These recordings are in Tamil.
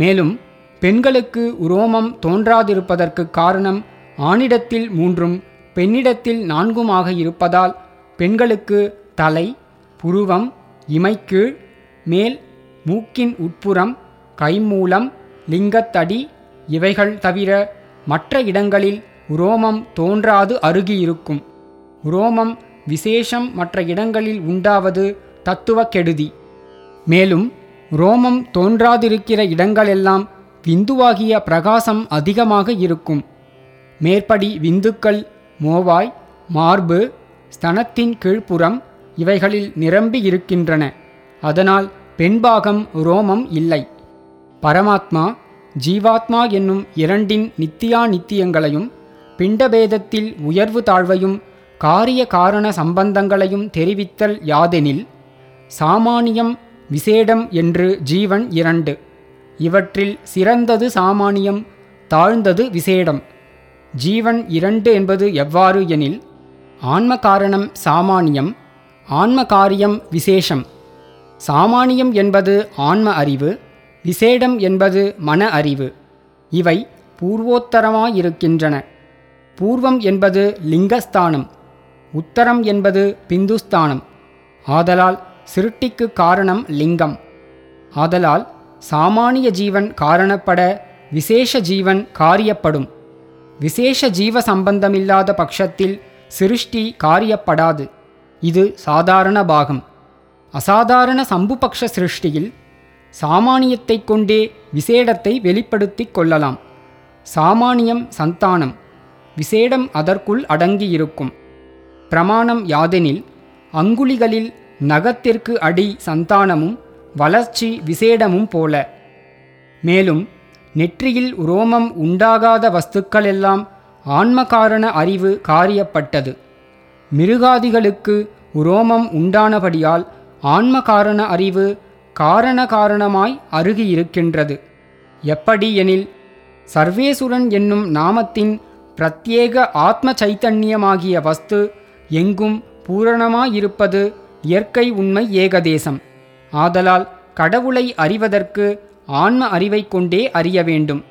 மேலும் பெண்களுக்கு உரோமம் தோன்றாதிருப்பதற்கு காரணம் ஆணிடத்தில் மூன்றும் பெண்ணிடத்தில் நான்குமாக இருப்பதால் பெண்களுக்கு தலை புருவம் இமைக்கீழ் மேல் மூக்கின் உட்புறம் கைமூலம் லிங்கத்தடி இவைகள் தவிர மற்ற இடங்களில் உரோமம் தோன்றாது அருகியிருக்கும். உரோமம் விசேஷம் மற்ற இடங்களில் உண்டாவது தத்துவ கெடுதி. மேலும் ரோமம் தோன்றாதிருக்கிற இடங்களெல்லாம் விந்துவாகிய பிரகாசம் அதிகமாக இருக்கும். மேற்படி விந்துக்கள் மோவாய் மார்பு ஸ்தனத்தின் கீழ்ப்புறம் இவைகளில் நிரம்பி இருக்கின்றன. அதனால் பெண்பாகம் ரோமம் இல்லை. பரமாத்மா ஜீவாத்மா என்னும் இரண்டின் நித்தியா நித்தியங்களையும் பிண்டபேதத்தில் உயர்வு தாழ்வையும் காரிய காரண சம்பந்தங்களையும் தெரிவித்தல் யாதெனில் சாமானியம் விசேடம் என்று ஜீவன் இரண்டு. இவற்றில் சிறந்தது சாமானியம் தாழ்ந்தது விசேடம். ஜீவன் இரண்டு என்பது எவ்வாறு எனில் ஆன்ம காரணம் சாமானியம் ஆன்ம காரியம் விசேஷம். சாமானியம் என்பது ஆன்ம அறிவு விசேடம் என்பது மன அறிவு. இவை பூர்வோத்தரமாயிருக்கின்றன. பூர்வம் என்பது லிங்கஸ்தானம் உத்தரம் என்பது பிந்துஸ்தானம். ஆதலால் சிருட்டிக்கு காரணம் லிங்கம். ஆதலால் சாமானிய ஜீவன் காரணப்பட விசேஷ ஜீவன் காரியப்படும். விசேஷ ஜீவ சம்பந்தமில்லாத பட்சத்தில் சிருஷ்டி காரியப்படாது. இது சாதாரண பாகம். அசாதாரண சம்புபக்ஷ சிருஷ்டியில் சாமானியத்தைக் கொண்டே விசேடத்தை வெளிப்படுத்தி கொள்ளலாம். சாமானியம் சந்தானம். விசேடம் அதற்குள் அடங்கியிருக்கும். பிரமாணம் யாதெனில் அங்குலிகளில் நகத்திற்கு அடி சந்தானமும் வளர்ச்சி விசேடமும் போல. மேலும் நெற்றியில் உரோமம் உண்டாகாத வஸ்துக்களெல்லாம் ஆன்மகாரண அறிவு காரியப்பட்டது. மிருகாதிகளுக்கு உரோமம் உண்டானபடியால் ஆன்மகாரண அறிவு காரண காரணமாய் அருகியிருக்கின்றது. எப்படி எனில் சர்வேசுரன் என்னும் நாமத்தின் பிரத்யேக ஆத்ம சைத்தன்யமாகிய வஸ்து எங்கும் பூரணமாயிருப்பது இயற்கை உண்மை ஏகதேசம். ஆதலால் கடவுளை அறிவதற்கு ஆன்ம அறிவை கொண்டே அறிய வேண்டும்.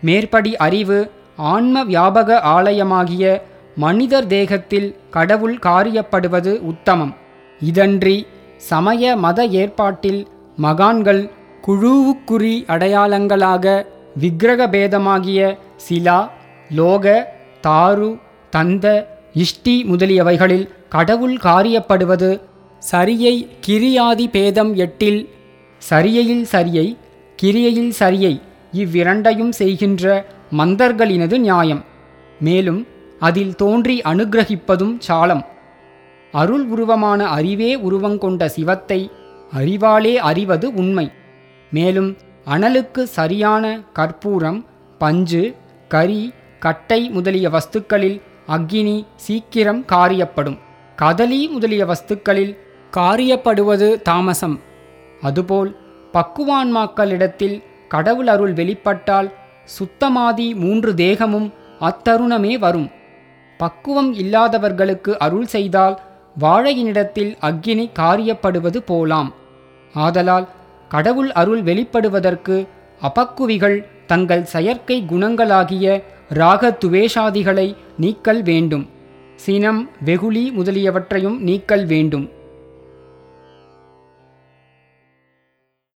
மேற்படி அறிவு ஆன்ம வியாபக ஆலயமாகிய மனிதர் தேகத்தில் கடவுள் காரியப்படுவது உத்தமம். இதன்றி சமய மத ஏற்பாட்டில் மகான்கள் குழுவுக்குறி அடையாளங்களாக விக்கிரக பேதமாகிய சிலா லோக தாரு தந்த இஷ்டி முதலியவைகளில் கடவுள் காரியப்படுவது சரியை கிரியாதி பேதம் எட்டில் சரியையில் சரியை கிரியையில் சரியை இவ்விரண்டையும் செய்கின்ற மந்தர்களினது நியாயம். மேலும் அதில் தோன்றி அனுக்கிரகிப்பதும் சாலம். அருள் உருவமான அறிவே உருவங்கொண்ட சிவத்தை அறிவாலே அறிவது உண்மை. மேலும் அனலுக்கு சரியான கற்பூரம் பஞ்சு கரி கட்டை முதலிய வஸ்துக்களில் அக்கினி சீக்கிரம் காரியப்படும். கதலி முதலிய வஸ்துக்களில் காரியப்படுவது தாமசம். அதுபோல் பக்குவான்மாக்களிடத்தில் கடவுள் அருள் வெளிப்பட்டால் சுத்தமாதி மூன்று தேகமும் அத்தருணமே வரும். பக்குவம் இல்லாதவர்களுக்கு அருள் செய்தால் வாழையினிடத்தில் அக்கினி காரியப்படுவது போலாம். ஆதலால் கடவுள் அருள் வெளிப்படுவதற்கு அபக்குவிகள் தங்கள் செயற்கை குணங்களாகிய ராக துவேஷாதிகளை நீக்கல் வேண்டும். சினம் வெகுளி முதலியவற்றையும் நீக்கல் வேண்டும்.